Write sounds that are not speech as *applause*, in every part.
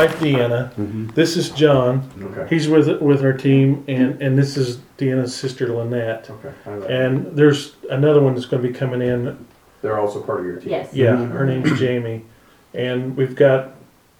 wife Deanna. Mhm. This is John. Okay. He's with with our team, and and this is Deanna's sister Lynette. Okay. I like- And there's another one that's going to be coming in. they're also part of your team. Yes. Yeah, Mhm. her name's Jamie, and we've got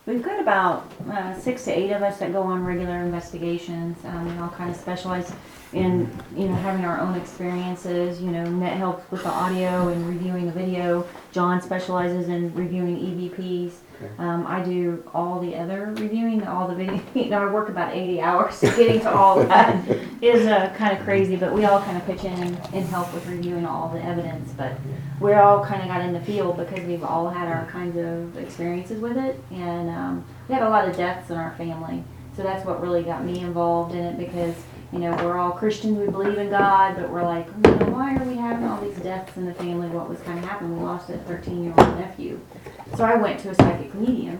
We've got about uh, six to eight of us that go on regular investigations. Um, we all kind of specialize in, you know, having our own experiences. You know, Net helps with the audio and reviewing the video. John specializes in reviewing EVPs. Okay. Um, I do all the other reviewing, all the video. *laughs* You know, I work about 80 hours, so getting to all that *laughs* is uh, kind of crazy. But we all kind of pitch in and help with reviewing all the evidence. But we all kind of got in the field because we've all had our kinds of experiences with it, and um, we had a lot of deaths in our family. So that's what really got me involved in it because you know we're all Christians, we believe in God, but we're like, you know, why are we having all these deaths in the family? What was kind of happening? We lost a 13-year-old nephew. So I went to a psychic medium,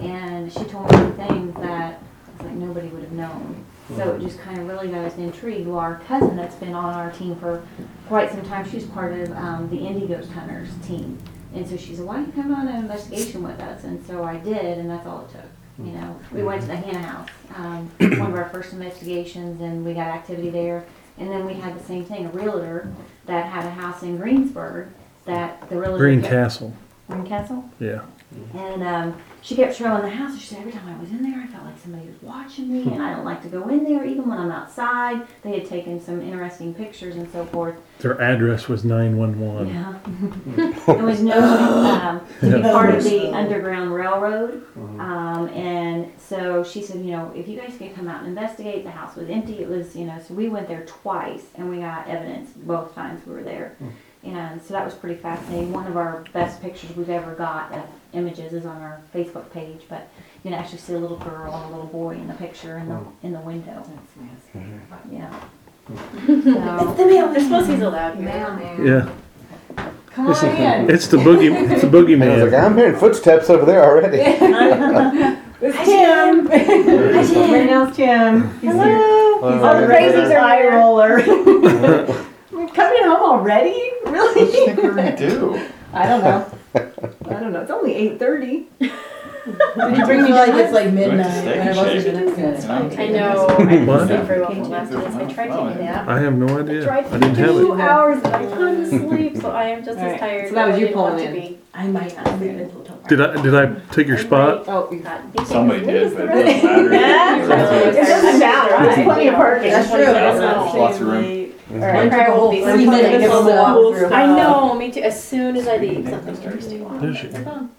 and she told me things that like nobody would have known. So it just kind of really got us intrigued. Well, our cousin that's been on our team for quite some time, she's part of um, the Indy Ghost Hunters team. And so she said, why don't you come on an investigation with us? And so I did, and that's all it took. You know, we went to the Hannah House, um, *clears throat* one of our first investigations, and we got activity there. And then we had the same thing, a realtor that had a house in Greensburg that the realtor. kept- Greencastle. Greencastle? Yeah. And um, she kept showing the house. She said every time I was in there, I felt like somebody was watching me, and I don't like to go in there, even when I'm outside. They had taken some interesting pictures and so forth. Their address was nine one one. Yeah, *laughs* *laughs* it was known um, to be part of the *laughs* Underground Railroad, um, and so she said, you know, if you guys can come out and investigate, the house was empty. It was, you know, so we went there twice, and we got evidence both times we were there. And so that was pretty fascinating. One of our best pictures we've ever got of images is on our Facebook page, but you can actually see a little girl and a little boy in the picture in the in the window. Mm-hmm. Yeah. So, They're supposed to be allowed here. Yeah. come on in. It's the boogie. It's the And I was like, boogeyman. I'm hearing footsteps over there already. It's Tim. Hi, Tim. My name's Tim. Hello. He's Hello. a crazy high roller. *laughs* Coming home already? Really? do? *laughs* I don't know. *laughs* I don't know. It's only eight thirty. Did you bring me like it's like midnight? When I and wasn't shake. gonna- yeah, it's fine. I know. What? Sleep very well for last of this. I tried taking a nap. I have no idea. Tried I didn't have two it. hours and I couldn't sleep, so I am just Alright, as tired. so that was as I you didn't want pulling to in. be. I might not sleep until tomorrow. Did I did I take your spot? Oh, you God, these Somebody things- did, but *laughs* it doesn't matter. It doesn't matter. There's plenty of parking. That's true. There's lots of room. Alright, I will be three minutes, give them a walk through. I know, me too. As soon as I leave, something starts to go There's your- on.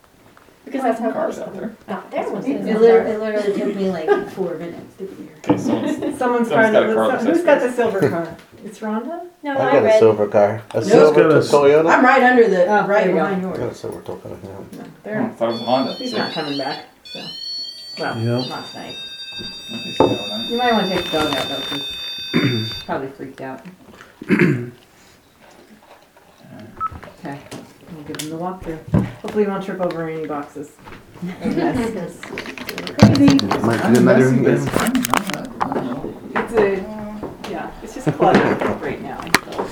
Because that's how Cars out there. Oh, there was It literally, it literally took me like four minutes to be here. Okay, someone's, *laughs* Someone's Someone's got a car car. that Who's says got the silver car? *laughs* It's Rhonda? No, I I got a read. silver car. A Nope. silver Got a- Toyota. I'm right under the, Oh, right there you go. behind I got yours. a silver Toyota. Yeah. oh, There. I thought it was a Honda. He's See? not coming back, so. Well, Yep. not tonight. Okay, so that You might want to take the dog out though, because he's probably freaked out. Okay, we'll give them the walkthrough. Hopefully he won't trip over any boxes. Yes. Crazy. Might be another. It's fine. I don't know. It's a, yeah, it's just cluttered right now. so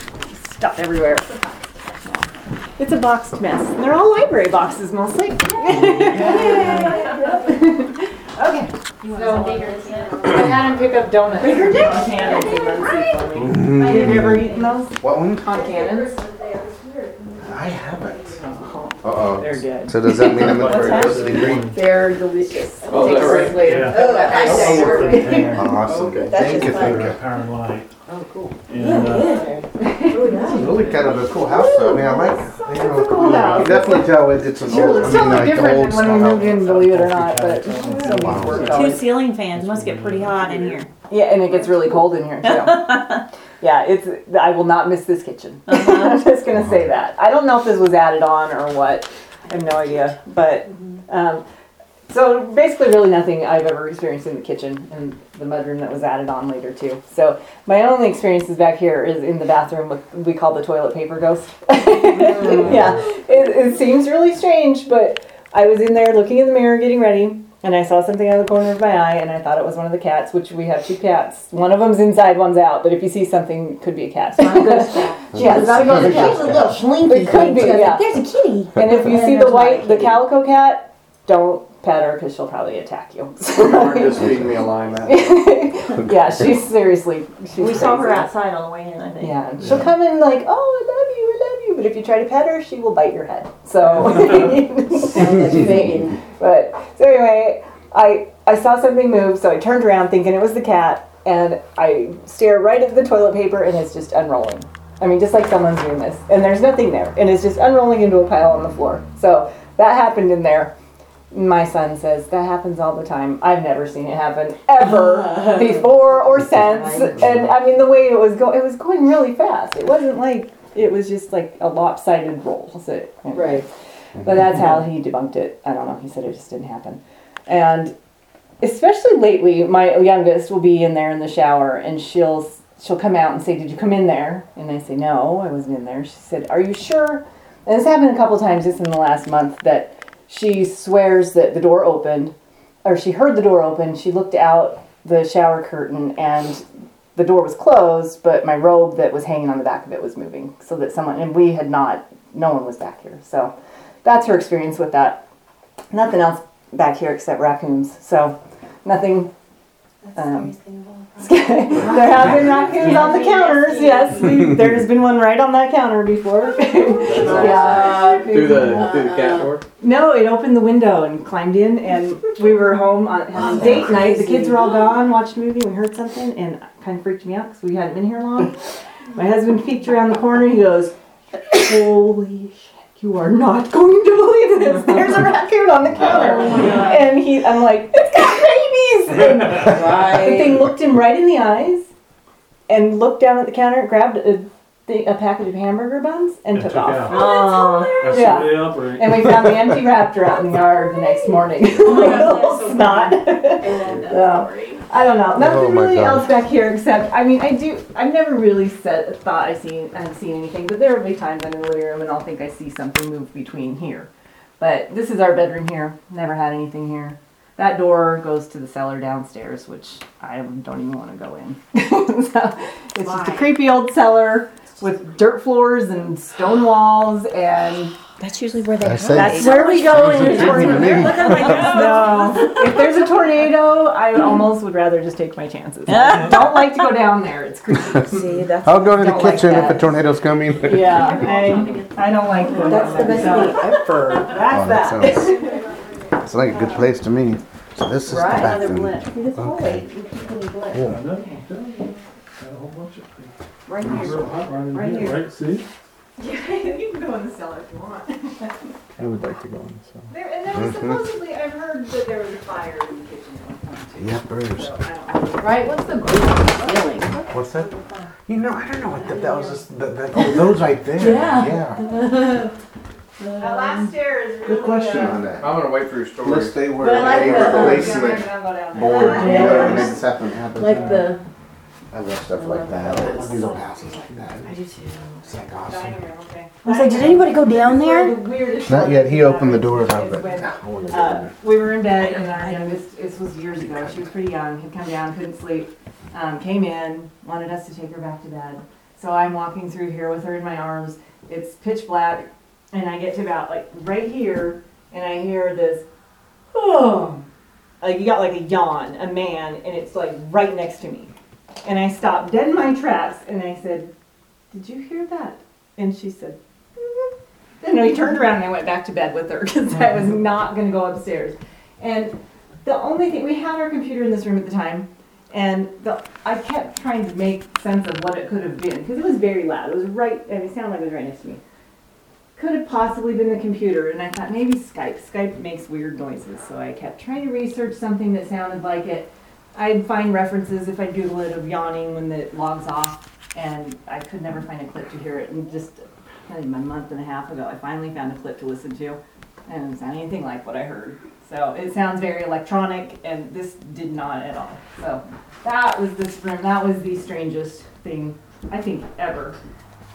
Stuff everywhere. It's a boxed mess. And they're all library boxes mostly. *laughs* Okay. So, I had him pick up donuts. Bigger dick. Cannons and Muncie for me. Have you ever eaten those? What one? Concannons? I haven't. They're good. So does that mean I'm in for a What's ghostly dream? They're delicious. Oh, Take a they're break later. Yeah. Oh, I say. Awesome. Okay. That's Thank just you. fine. Thank you. Power and light. Oh, cool. And uh, This is really kind of a cool house though. I mean, I like. You know, a cool house. You definitely tell it, it's an Sure, old. it's I mean, totally like the different old than when we moved in, believe it or not, but Wow. somebody's worked Two it. ceiling fans must get pretty hot in here. Yeah, and it gets really cold in here too. *laughs* yeah, it's. I will not miss this kitchen. *laughs* I'm uh-huh. just gonna say uh-huh. that. I don't know if this was added on or what. I have no idea, but um, so basically, really nothing I've ever experienced in the kitchen and the mudroom that was added on later too. So my only experiences back here is in the bathroom with we call the toilet paper ghost. *laughs* Mm. yeah, it, it seems really strange, but I was in there looking in the mirror, getting ready, and I saw something out of the corner of my eye, and I thought it was one of the cats, which we have two cats. One of them's inside, one's out. But if you see something, it could be a cat. Not a ghost cat. *laughs* Yeah, it's not a ghost She's cat. a little slinky It could be, yeah. There's a kitty. And if you And see the white, the calico cat, don't pet her because she'll probably attack you. *laughs* Just feed me a line, man. *laughs* yeah, she's seriously. She's We saw her outside on the way in, I think. Yeah, she'll come in like, oh, I love you, I love you. But if you try to pet her, she will bite your head. So. *laughs* But so anyway, I I saw something move, so I turned around thinking it was the cat, and I stare right at the toilet paper, and it's just unrolling. I mean, just like someone's doing this, and there's nothing there, and it's just unrolling into a pile on the floor. So that happened in there. My son says that happens all the time. I've never seen it happen ever *laughs* before or since. And I mean, the way it was going, it was going really fast. It wasn't like it was just like a lopsided roll. So, Right. but that's how he debunked it. I don't know. He said it just didn't happen. And especially lately, my youngest will be in there in the shower and she'll she'll come out and say, "Did you come in there?" And I say, "No, I wasn't in there." She said, "Are you sure?" And this happened a couple times just in the last month that she swears that the door opened or she heard the door open. She looked out the shower curtain and the door was closed, but my robe that was hanging on the back of it was moving so that someone and we had not no one was back here. So that's her experience with that. Nothing else back here except raccoons. So nothing. Um, *laughs* there have been raccoons on the counters. Yes, *laughs* we, there has been one right on that counter before. *laughs* yeah. Through the, through the cat door? No, it opened the window and climbed in, and we were home on having date night. The kids were all gone, watched a movie. We heard something, and kind of freaked me out because we hadn't been here long. My husband peeked around the corner. He goes, "Holy shit! You are not going to believe this. There's a raccoon on the counter." and he, I'm like, "It's got rabies!" *laughs* And the thing looked him right in the eyes, and looked down at the counter, grabbed a, thing, a package of hamburger buns, and, And took, took off. out. Oh, That's oh, Yeah. the way they operate. And we found the *laughs* empty raptor out in the yard the next morning. Little *laughs* snot. So, I don't know. Nothing Oh my really God. else back here except I mean I do I've never really said thought I seen I've seen anything, but there will be times I'm in the living room and I'll think I see something move between here. But this is our bedroom here. Never had anything here. That door goes to the cellar downstairs, which I don't even want to go in. *laughs* so it's just a creepy old cellar with dirt floors and stone walls and That's usually where they I that's where we go in a It's tornado. me. *laughs* No, if there's a tornado, I almost would rather just take my chances. *laughs* I don't like to go down there. It's creepy. See, that's I'll go to the Don't like kitchen if a tornado's coming. Yeah, I, I don't like going That's the down there. best so thing ever. Oh, that that. Sounds, it's like a good place to me. So this is the Right. bathroom. Okay. Cool. I know, I'm telling you. Got a whole bunch of things. Right It's here. hot right in Right here, here. right? See? *laughs* you can go in the cellar if you want. I would like to go in, so. There, and there was Mhm. supposedly, I've heard that there was a fire in the kitchen at one point too. Yep, there is. So I don't know. Right, what's the group feeling? What's that? You know, I don't know what that, that was. Just, that, that, oh, those right there. Yeah. *laughs* Yeah. That last stair is really. Good question on that. I'm gonna wait for your story. Unless they were But I like they the, replacing I'm not it gonna go down there. board. Yeah. You know, and then something happens. Like the, I love stuff like that. I love these old houses like that. I do too. It's like awesome. Dining room, okay. I was like, did anybody go down there? Not yet. He opened the door doors. I is was like, "Nah, I wanna go in Uh, there." we were in bed and our youngest, this was years ago, she was pretty young, had come down, couldn't sleep, um, came in, wanted us to take her back to bed. So I'm walking through here with her in my arms, it's pitch black, and I get to about like right here, and I hear this, oh, like you got like a yawn, a man, and it's like right next to me. And I stopped dead in my tracks and I said, Did you hear that? And she said, "Mhm." And we turned around and I went back to bed with her *laughs* because I was not going to go upstairs. And the only thing, we had our computer in this room at the time, and the, I kept trying to make sense of what it could have been because it was very loud. It was right, I mean, it sounded like it was right next to me. Could have possibly been the computer, and I thought maybe Skype. Skype makes weird noises, so I kept trying to research something that sounded like it. I'd find references if I Google it of yawning when it logs off, and I could never find a clip to hear it. And just think a month and a half ago, I finally found a clip to listen to, and it didn't sound anything like what I heard. So it sounds very electronic, and this did not at all. So that was the spring. That was the strangest thing I think ever.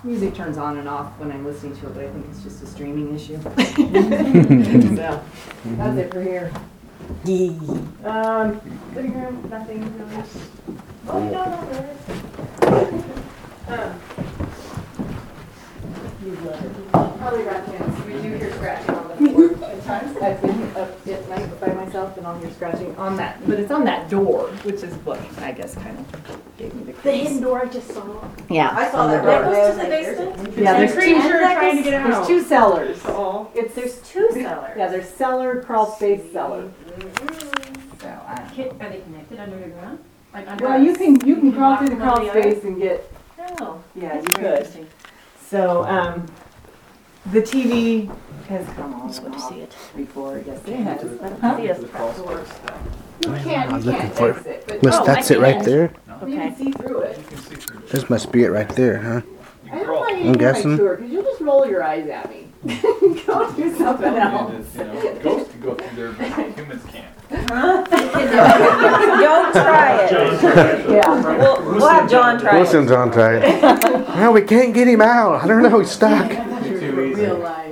Music turns on and off when I'm listening to it, but I think it's just a streaming issue. *laughs* so *laughs* that's it for here. Um, living room, nothing really. Oh, no, no, there is. *laughs* Um, Probably raccoons. We do hear scratching on the At times I've been up at night by myself and I'll hear scratching on that, but it's on that door, which is what I guess kind of gave me the The hidden creeps. door I just saw. Yeah. I saw that. That door. goes to the basement? Yeah, there's creature two, trying to get there's out. two cellars. It's, There's two cellars. yeah, there's cellar, crawl space, cellar. So, uh, can- are they connected under the ground? Like under Well, us? you can, you can crawl walk through the one crawl to other? space and get, Oh, yeah, you that's very could. interesting. So, um, the TV has come on Just and to off see it. before, yes, it has. Huh? You can't, I'm you looking can't for it. fix it, but Miss, Oh, that's I it right can. there. you can see through it. This must be it right there, huh? I don't want you I'm to do my guessing. tour, because you'll just roll your eyes at me. *laughs* *laughs* Go do something else. Ghosts can go through there, but humans can't. *laughs* Don't try it. Yeah. We'll, we'll have John try it. Wilson's on tried. well, we can't get him out. I don't know. He's stuck. Real life.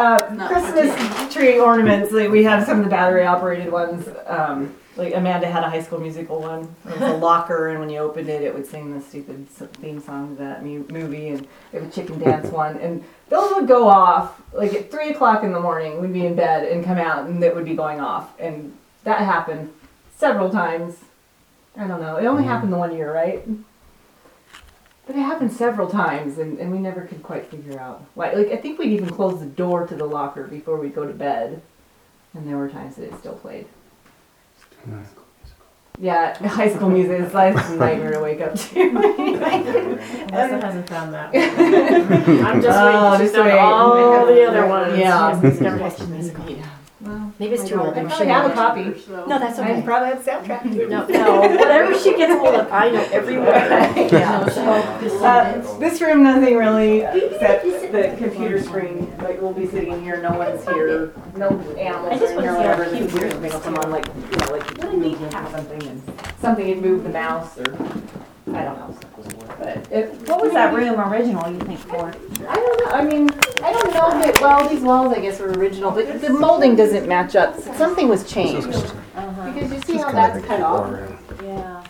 Uh, Christmas tree ornaments, like we have some of the battery operated ones. Um, like Amanda had a high school musical one. It was a *laughs* locker, and when you opened it, it would sing the stupid s- theme song to that mu- movie. And we have a chicken dance one. And those would go off like at three o'clock in the morning. We'd be in bed and come out, and it would be going off. And that happened several times. I don't know. It only happened the one year, right? But it happened several times, and, and we never could quite figure out why. Like I think we'd even close the door to the locker before we'd go to bed, and there were times that it still played. Yeah, *laughs* high school music is like a nightmare to wake up to. *laughs* Melissa *laughs* hasn't found that. I'm just Oh, waiting. She's just done wait. all the other ones. Yeah. She has never watched musical. Well, Maybe it's I too don't- old. I and probably she have a won't. copy. No, that's I okay. probably have the soundtrack. No, *laughs* no, whatever she gets hold of, I know every word. *laughs* yeah. *laughs* Uh, this room, nothing really, except the computer screen. Like we'll be sitting here, no one's here, no animals I just are in here, wanna see how whatever. The cute computer yours screen will come on, like you know, like you move something and something had moved the mouse or I don't know. But it, What was that room original, you think, for? I don't know. I mean, I don't know that. Well, these walls, I guess, were original, but the molding doesn't match up. Something was changed Uh-huh. because you see It's how kind of that's cut off. room. Yeah.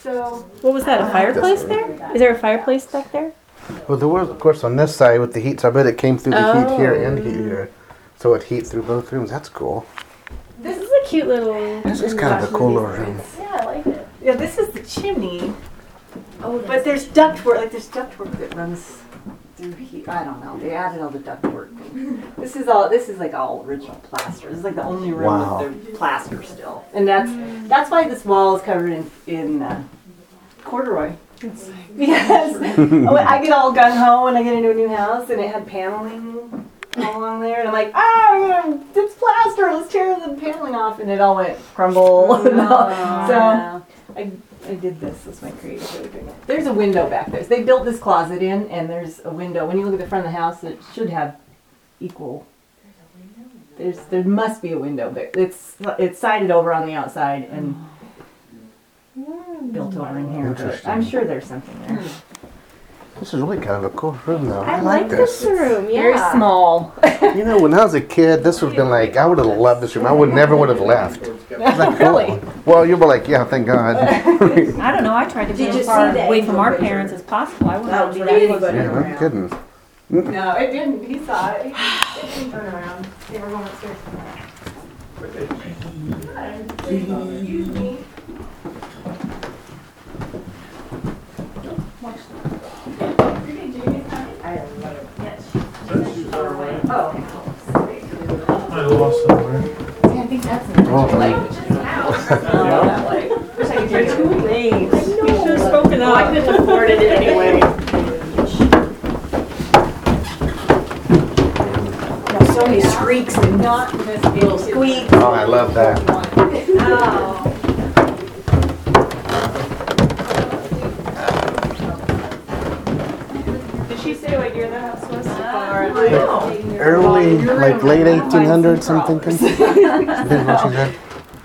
So What was that? A fireplace there? Is there a fireplace back there? Well, there was, of course, on this side with the heat, so I bet it came through the heat here and heat here. So it heat through both rooms. That's cool. This is a cute little. This is kind of a cool little room. Yeah, I like it. yeah, this is the chimney, Oh, but there's ductwork. Like there's ductwork that runs through here. I don't know. They added all the ductwork. *laughs* This is all. This is like all original plaster. This is like the only room Wow. with the plaster still, and that's that's why this wall is covered in in uh, corduroy. *laughs* Yes. *laughs* oh, I get all gun ho when I get into a new house, and it had paneling all along there, and I'm like, ah, it's plaster. Let's tear the paneling off, and it all went crumble. and all. so I I did this. That's my creativity. thing. There's a window back there. So they built this closet in, and there's a window. When you look at the front of the house, it should have equal. There's there must be a window, but it's it's sided over on the outside and built over in here. But Interesting. I'm sure there's something there. This is really kind of a cool room, though. I like this room. Yeah. Very small. You know, when I was a kid, this would have been like, I would have loved this room. I would never would have left. It's like, *laughs* Really? Well, you'll be like, yeah, thank God. I don't know, I tried to be Did you as far the away from our picture? parents as possible. I wouldn't was be for that anybody. close. yeah, no kidding. No, it didn't. He saw it. It didn't turn around. They were going upstairs. Excuse me. Oh. I lost somewhere. See, I think that's an Oh. Lake, which is not that lake. Wish I could take it. You should have spoken up. I couldn't afford it anyway. *laughs* So many screaks and not this little squeak. Oh, I love that. *laughs* Oh. Did she say what year the house was? Early, like late 1800s, something. Depends what she said.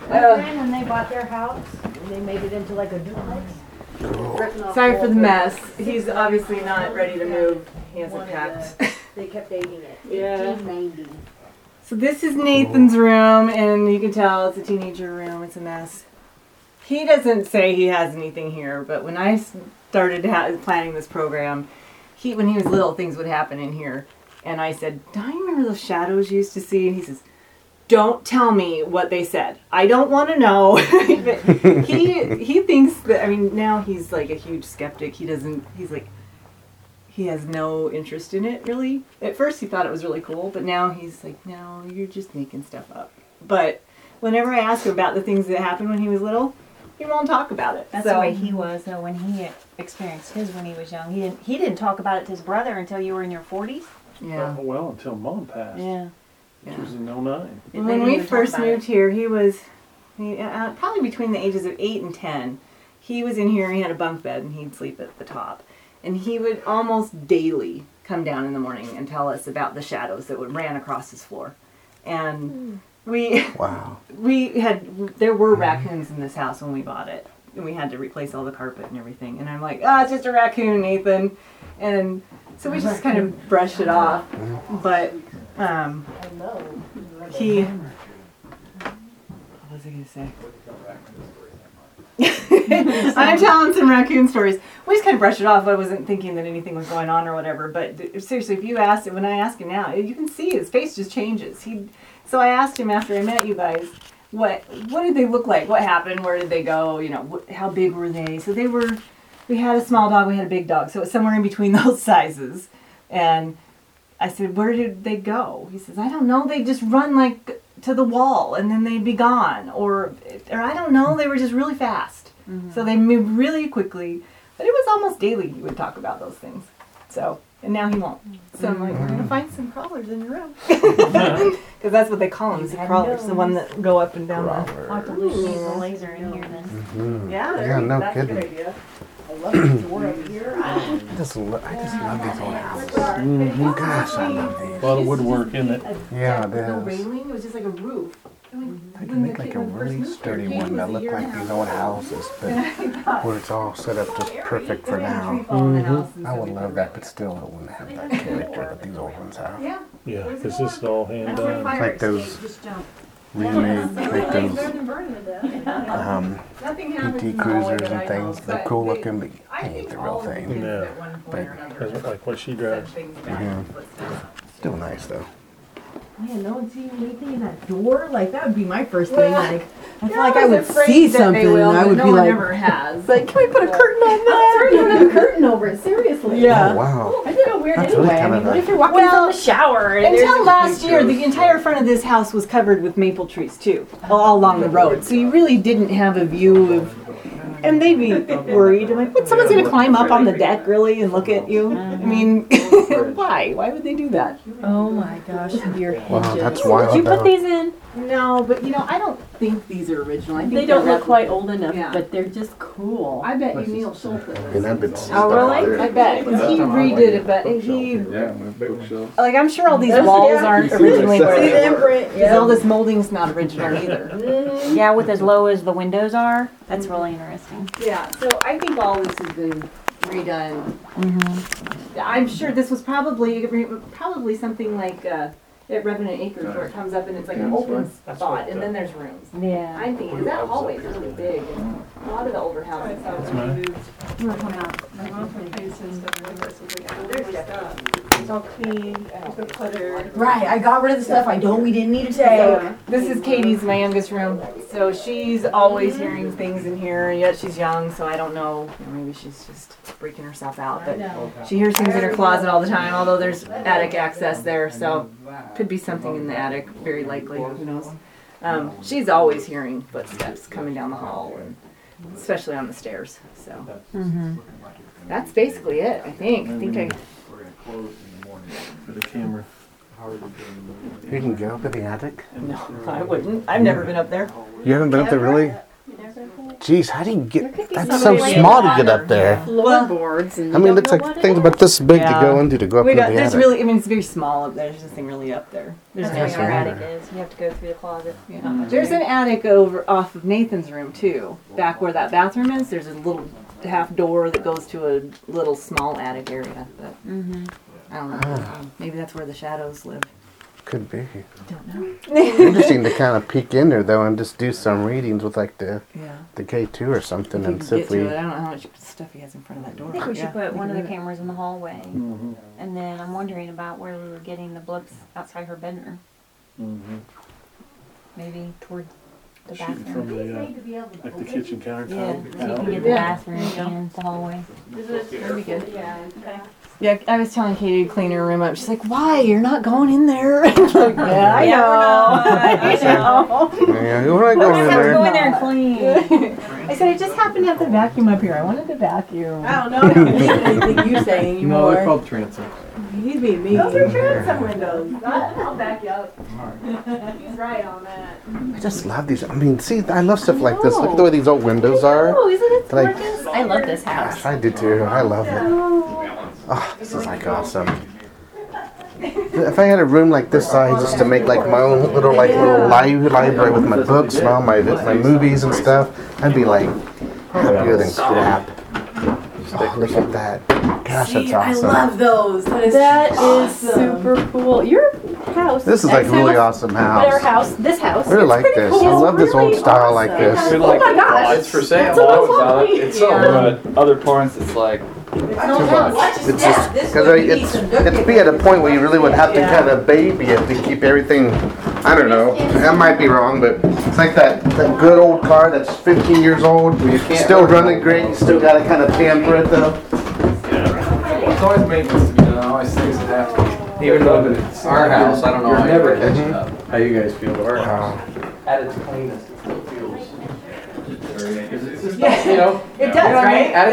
when they bought their house, and they made it into like a duplex. Oh. Sorry for the mess. He's obviously not ready to move. He hasn't packed. *laughs* They kept dating it. Yeah. 1890. So this is Nathan's room, and you can tell it's a teenager room. It's a mess. He doesn't say he has anything here, but when I started ha- planning this program, he when he was little, things would happen in here. And I said, "Do you remember those shadows you used to see?" And he says, "Don't tell me what they said. I don't want to know." *laughs* He he thinks that. I mean, now he's like a huge skeptic. He doesn't. He's like. He has no interest in it really. At first, he thought it was really cool, but now he's like, "No, you're just making stuff up." But whenever I ask him about the things that happened when he was little, he won't talk about it. That's so, the way he was though when he experienced his when he was young. He didn't he didn't talk about it to his brother until you were in your forties. Yeah. Well, until mom passed, Yeah. which was in '09. They when didn't we even talk first about moved it. here, he was he, uh, probably between the ages of eight and ten. He was in here. and He had a bunk bed, and he'd sleep at the top. And he would almost daily come down in the morning and tell us about the shadows that would ran across his floor. And we Wow. *laughs* we had there were raccoons in this house when we bought it, and we had to replace all the carpet and everything. And I'm like, ah, it's just a raccoon, Nathan. And so we just kind of brushed it off. But um, he. What was I gonna say? *laughs* I'm telling some raccoon stories. We just kind of brushed it off. I wasn't thinking that anything was going on or whatever. But seriously, if you asked him, when I ask him now, you can see his face just changes. He, so I asked him after I met you guys, what what did they look like? What happened? Where did they go? You know, wh- how big were they? So they were. We had a small dog. We had a big dog. So it's somewhere in between *laughs* those sizes. And I said, where did they go? He says, I don't know. They just run like to the wall and then they'd be gone. Or, or I don't know. They were just really fast. So they moved really quickly. But it was almost daily he would talk about those things. So, and now he won't. So I'm like, we're going to find some crawlers in your room. *laughs* Because that's what they call them, the crawlers. The one that go up and down the. I'll have to leave the laser in here then. Mhm. Yeah, Yeah, no that's a good kidding. I love the door over here. I just, I just love these old houses. Gosh, I love these. A lot of woodwork in it. Yeah, it railing, it was just like a roof. They can make like a really sturdy one that look like these old houses, but where it's all set up just perfect for now. I would love that, but still, it wouldn't have that character that these old ones have. Yeah. Yeah, because this is all hand done. Like those. Remade, like Better those than burning to death. um, Nothing happens PT the hallway cruisers that I and know, things. They're but cool they- looking, but I ain't think the real of the thing. kids No. at one point or another Doesn't like what she said drives. things about Still nice though. Man, no one's seeing anything in that door? Like, that would be my first Well, thing. Like, I feel You're like I always would see something will, and I would no be one like, ever has. *laughs* like, can we put a curtain on I'm sorry you don't have a *laughs* curtain over it, seriously. Yeah. Oh, wow. I feel weird That's anyway. really I kind mean, what if you're walking Well, from the shower and Until last year, the entire front of this house was covered with maple trees too, all along the road. So you really didn't have a view of. And they'd be worried. I'm like, what? Someone's gonna climb up on the deck, really, and look at you? I uh-huh. mean, *laughs* *laughs* why? Why would they do that? oh my gosh, your Wow, hinges. that's Did you put these in? No, but you know, I don't think these are original. I think They don't they're look quite old enough, Yeah. but they're just cool. I bet you Neil Schultz. And I've been Oh, really? I bet 'cause he redid it, but he Yeah, with bookshelves. like I'm sure all these Those- walls yeah. aren't originally where See they the were. imprint? Because all this molding's not original *laughs* either. Mhm. Yeah, with as low as the windows are. That's really interesting. Yeah, so I think all this has been redone. I'm sure this was probably probably something like uh, at Revenant Acres where it comes up and it's like an open spot and then there's rooms. Yeah. I'm thinking 'cause that hallway's really big and a lot of the older houses have mine. moved. You wanna come out? Oh, there's stuff. It's all clean, no clutter. Right, I got rid of the stuff I don't, we didn't need to take. So, this is Katie's, my youngest room. So she's always hearing things in here, yet she's young, so I don't know. you know, Maybe she's just freaking herself out. But she hears things in her closet all the time, although there's attic access there, so could be something in the attic, very likely. Who knows? Um, she's always hearing footsteps coming down the hall, and especially on the stairs. So Mm-hmm. that's basically it. I think. I think I. We're gonna close in the morning. For the camera. You can go up in the attic. No, I wouldn't. I've never been up there. You haven't been up there really? Jeez, how do you get? That's so small to get up there. Floorboards and. I mean, it's like things about this big to go into to go up We into got. the There's attic. really. I mean, it's very small up there. There's nothing really up there. There's That's no what Nice attic is. You have to go through the closet. Yeah. There's an attic over off of Nathan's room too. Back where that bathroom is, there's a little half door that goes to a little small attic area. But Mm-hmm. I don't know. Maybe that's where the shadows live. Could be. Don't know. *laughs* Interesting to kind of peek in there though and just do some readings with like the Yeah. the K two or something and could see if we. it, I don't know how much stuff he has in front of that door. I think we should Yeah, put one of the do it. cameras in the hallway, Mm-hmm. and then I'm wondering about where we were getting the blips outside her bedroom. Mm-hmm. Maybe toward the Shooting bathroom. from the, uh, like the kitchen Yeah, countertop. so you can get the Yeah. bathroom and the hallway. That'd be good. Yeah, I was telling Katie to clean her room up. She's like, "Why? You're not going in there." *laughs* I'm like, yeah, I know. *laughs* Yeah, know. we're not. I know. Yeah, who wanna go in Have to there? go in there and clean. *laughs* I said I just happened to have the vacuum up here. I wanted to vacuum. I don't know. I don't need anything you say *laughs* No, they're anymore. called transom. He's being mean. Those are transom windows. I'll back you up. He's right on that. I just love these. I mean, see, I love stuff like this. Look at the way these old windows are. Oh, isn't it Like- gorgeous? I love this house. Gosh, I do too. I love it. Oh, this is like awesome. If I had a room like this size just to make like my own little like little li- library with my books and all my my movies and stuff, I'd be like happier than crap. Oh, look at that. Gosh, that's See, I love those. That is, That is awesome. super cool. Your house. This is like a really awesome house. our house. house, this house. I really it's like this. cool. I love this old Really style like awesome. this. Oh we like oh my gosh. It's for sale. That's so I was on it. It's so Yeah. good. Other parts, it's like too much. It's just because it's it's be at a point where you really would have to kind of baby it to keep everything. I don't know. That might be wrong, but it's like that that good old car that's 15 years old, you can't still running great. You still got to kind of pamper it though. It's always maintenance to be done. Always things that have to be. Even though it's our house, I don't know You're never catching up. How you guys feel about our house? At its cleanest, it still feels very. 'cause it's Yeah. You know. It does, you know what I mean? right? At its